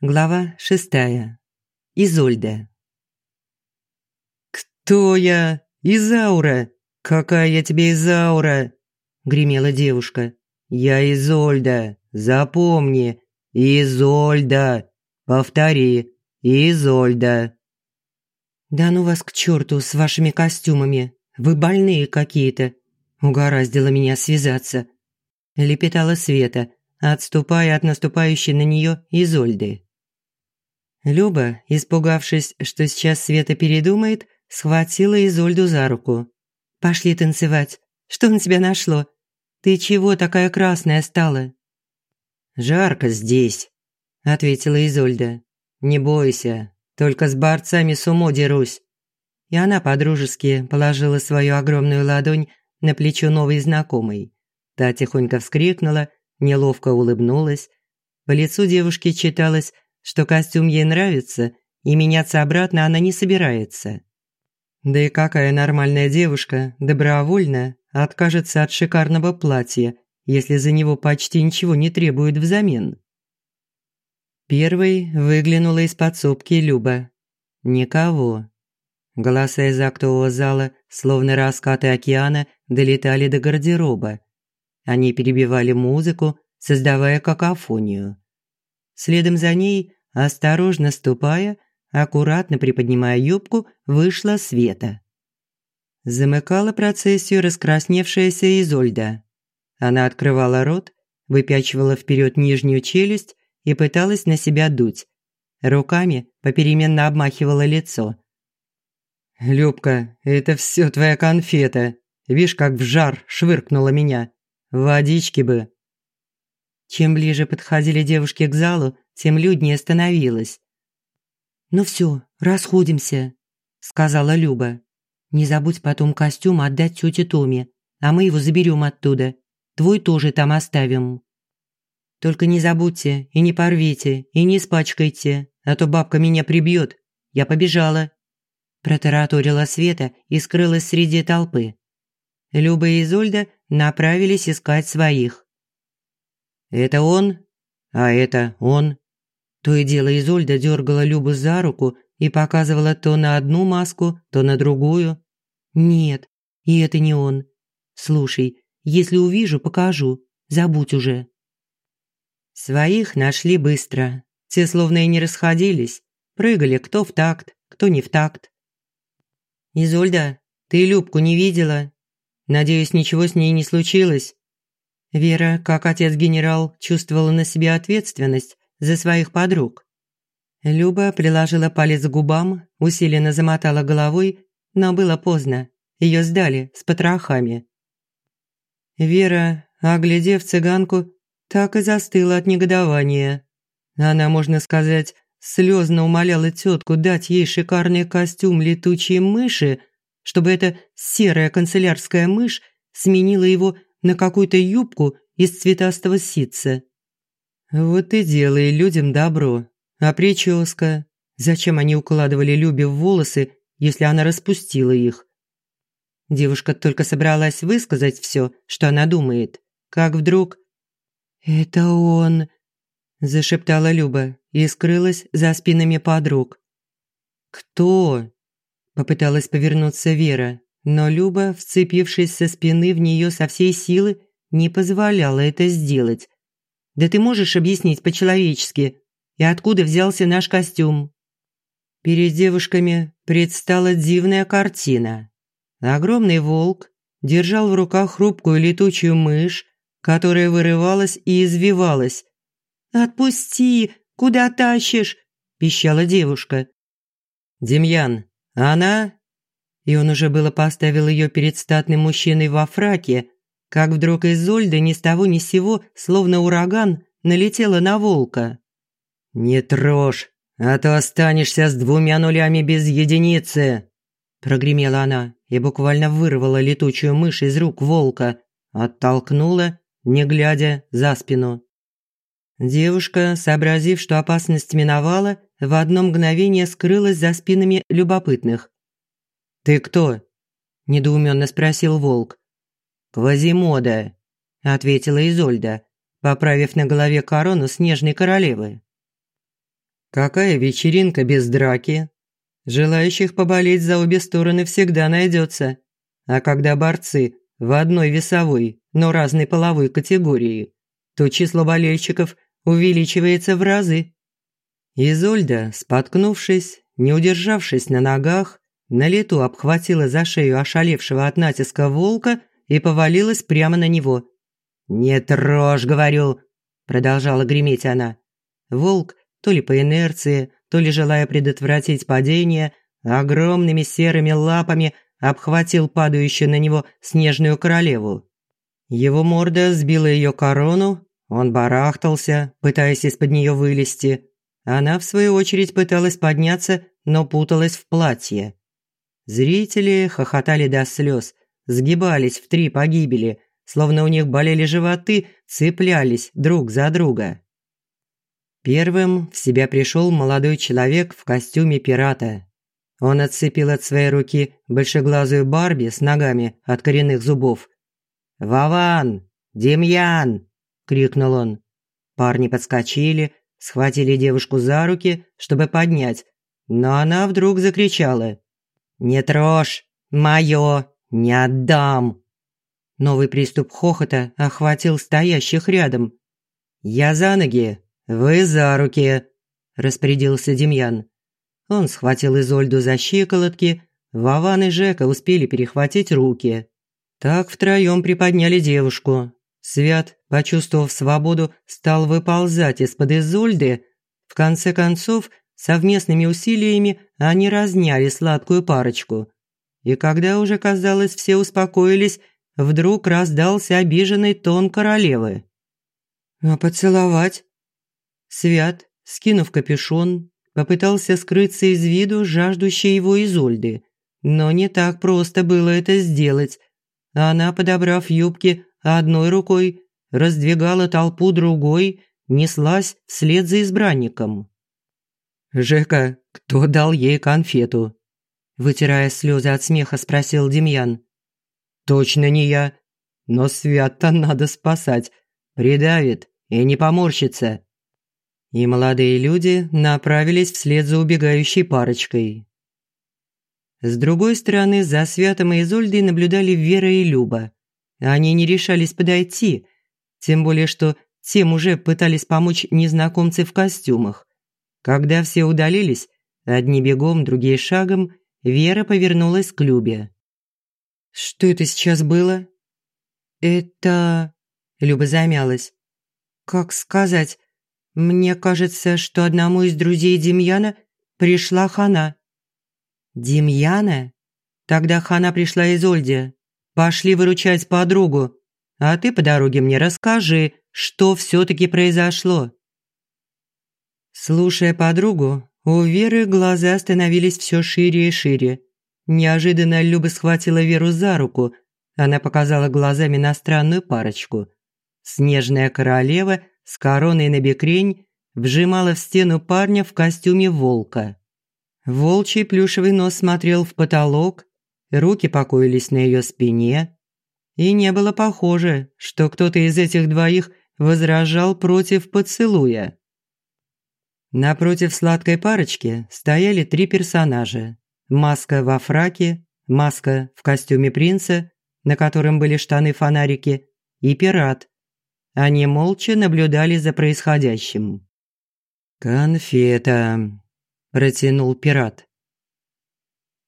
Глава шестая. Изольда. «Кто я? Изаура? Какая я тебе Изаура?» – гремела девушка. «Я Изольда, запомни, Изольда. Повтори, Изольда». «Да ну вас к черту с вашими костюмами, вы больные какие-то», – угораздило меня связаться. Лепетала Света, отступая от наступающей на нее Изольды. Люба, испугавшись, что сейчас Света передумает, схватила Изольду за руку. «Пошли танцевать. Что на тебя нашло? Ты чего такая красная стала?» «Жарко здесь», – ответила Изольда. «Не бойся, только с борцами с умо дерусь». И она подружески положила свою огромную ладонь на плечо новой знакомой. Та тихонько вскрикнула, неловко улыбнулась. По лицу девушки читалось что костюм ей нравится, и меняться обратно она не собирается. Да и какая нормальная девушка добровольно откажется от шикарного платья, если за него почти ничего не требует взамен? Первой выглянула из подсобки Люба. Никого. Голоса из актового зала, словно раскаты океана, долетали до гардероба. Они перебивали музыку, создавая какофонию. Следом за ней Осторожно ступая, аккуратно приподнимая юбку, вышла Света. Замыкала процессию раскрасневшаяся Изольда. Она открывала рот, выпячивала вперед нижнюю челюсть и пыталась на себя дуть. Руками попеременно обмахивала лицо. «Любка, это все твоя конфета. Вишь, как в жар швыркнула меня. Водички бы». Чем ближе подходили девушки к залу, тем люднее становилось. «Ну все, расходимся», – сказала Люба. «Не забудь потом костюм отдать тете Томе, а мы его заберем оттуда. Твой тоже там оставим». «Только не забудьте и не порвите, и не испачкайте, а то бабка меня прибьет. Я побежала». Протараторила Света и скрылась среди толпы. Люба и Изольда направились искать своих. «Это он? А это он?» То и дело Изольда дергала Любу за руку и показывала то на одну маску, то на другую. «Нет, и это не он. Слушай, если увижу, покажу. Забудь уже». Своих нашли быстро. Те словно и не расходились. Прыгали кто в такт, кто не в такт. «Изольда, ты Любку не видела? Надеюсь, ничего с ней не случилось?» Вера, как отец-генерал, чувствовала на себе ответственность за своих подруг. Люба приложила палец к губам, усиленно замотала головой, но было поздно. Ее сдали с потрохами. Вера, оглядев цыганку, так и застыла от негодования. Она, можно сказать, слезно умоляла тетку дать ей шикарный костюм летучей мыши, чтобы эта серая канцелярская мышь сменила его на какую-то юбку из цветастого ситца. Вот и делай людям добро. А прическа? Зачем они укладывали Любе в волосы, если она распустила их? Девушка только собралась высказать все, что она думает, как вдруг... «Это он!» – зашептала Люба и скрылась за спинами подруг. «Кто?» – попыталась повернуться Вера, но Люба, вцепившись со спины в нее со всей силы, не позволяла это сделать. Да ты можешь объяснить по-человечески, и откуда взялся наш костюм?» Перед девушками предстала дивная картина. Огромный волк держал в руках хрупкую летучую мышь, которая вырывалась и извивалась. «Отпусти! Куда тащишь?» – пищала девушка. «Демьян, она?» И он уже было поставил ее перед статным мужчиной во фраке, как вдруг Изольда ни с того ни с сего, словно ураган, налетела на волка. «Не трожь, а то останешься с двумя нулями без единицы!» Прогремела она и буквально вырвала летучую мышь из рук волка, оттолкнула, не глядя, за спину. Девушка, сообразив, что опасность миновала, в одно мгновение скрылась за спинами любопытных. «Ты кто?» – недоуменно спросил волк. «Квазимода», – ответила Изольда, поправив на голове корону снежной королевы. Какая вечеринка без драки? Желающих поболеть за обе стороны всегда найдется. А когда борцы в одной весовой, но разной половой категории, то число болельщиков увеличивается в разы. Изольда, споткнувшись, не удержавшись на ногах, на лету обхватила за шею ошалевшего от натиска волка и повалилась прямо на него. «Не трожь, говорю!» – продолжала греметь она. Волк, то ли по инерции, то ли желая предотвратить падение, огромными серыми лапами обхватил падающую на него снежную королеву. Его морда сбила ее корону, он барахтался, пытаясь из-под нее вылезти. Она, в свою очередь, пыталась подняться, но путалась в платье. Зрители хохотали до слез, сгибались в три погибели, словно у них болели животы, цеплялись друг за друга. Первым в себя пришел молодой человек в костюме пирата. Он отцепил от своей руки большеглазую Барби с ногами от коренных зубов. «Вован! Демьян!» – крикнул он. Парни подскочили, схватили девушку за руки, чтобы поднять, но она вдруг закричала. «Не трожь! Моё! Не отдам!» Новый приступ хохота охватил стоящих рядом. «Я за ноги, вы за руки!» – распорядился Демьян. Он схватил Изольду за щиколотки, Вован и Жека успели перехватить руки. Так втроем приподняли девушку. Свят, почувствовав свободу, стал выползать из-под Изольды. В конце концов, совместными усилиями они разняли сладкую парочку. И когда уже, казалось, все успокоились, вдруг раздался обиженный тон королевы. «А поцеловать?» Свят, скинув капюшон, попытался скрыться из виду жаждущей его Изольды. Но не так просто было это сделать. Она, подобрав юбки одной рукой, раздвигала толпу другой, неслась вслед за избранником. «Жека, кто дал ей конфету?» Вытирая слезы от смеха, спросил Демьян. «Точно не я. Но свят-то надо спасать. Придавит и не поморщится» и молодые люди направились вслед за убегающей парочкой. С другой стороны, за Святом и Изольдой наблюдали Вера и Люба. Они не решались подойти, тем более что тем уже пытались помочь незнакомцы в костюмах. Когда все удалились, одни бегом, другие шагом, Вера повернулась к Любе. «Что это сейчас было?» «Это...» Люба замялась. «Как сказать? Мне кажется, что одному из друзей Демьяна пришла Хана. Демьяна? Тогда Хана пришла из Ольди. Пошли выручать подругу. А ты по дороге мне расскажи, что все-таки произошло. Слушая подругу, у Веры глаза становились все шире и шире. Неожиданно Люба схватила Веру за руку. Она показала глазами на странную парочку. Снежная королева – с короной на бекрень вжимала в стену парня в костюме волка. Волчий плюшевый нос смотрел в потолок, руки покоились на ее спине, и не было похоже, что кто-то из этих двоих возражал против поцелуя. Напротив сладкой парочки стояли три персонажа. Маска во фраке, маска в костюме принца, на котором были штаны-фонарики, и пират, они молча наблюдали за происходящим. «Конфета», – протянул пират.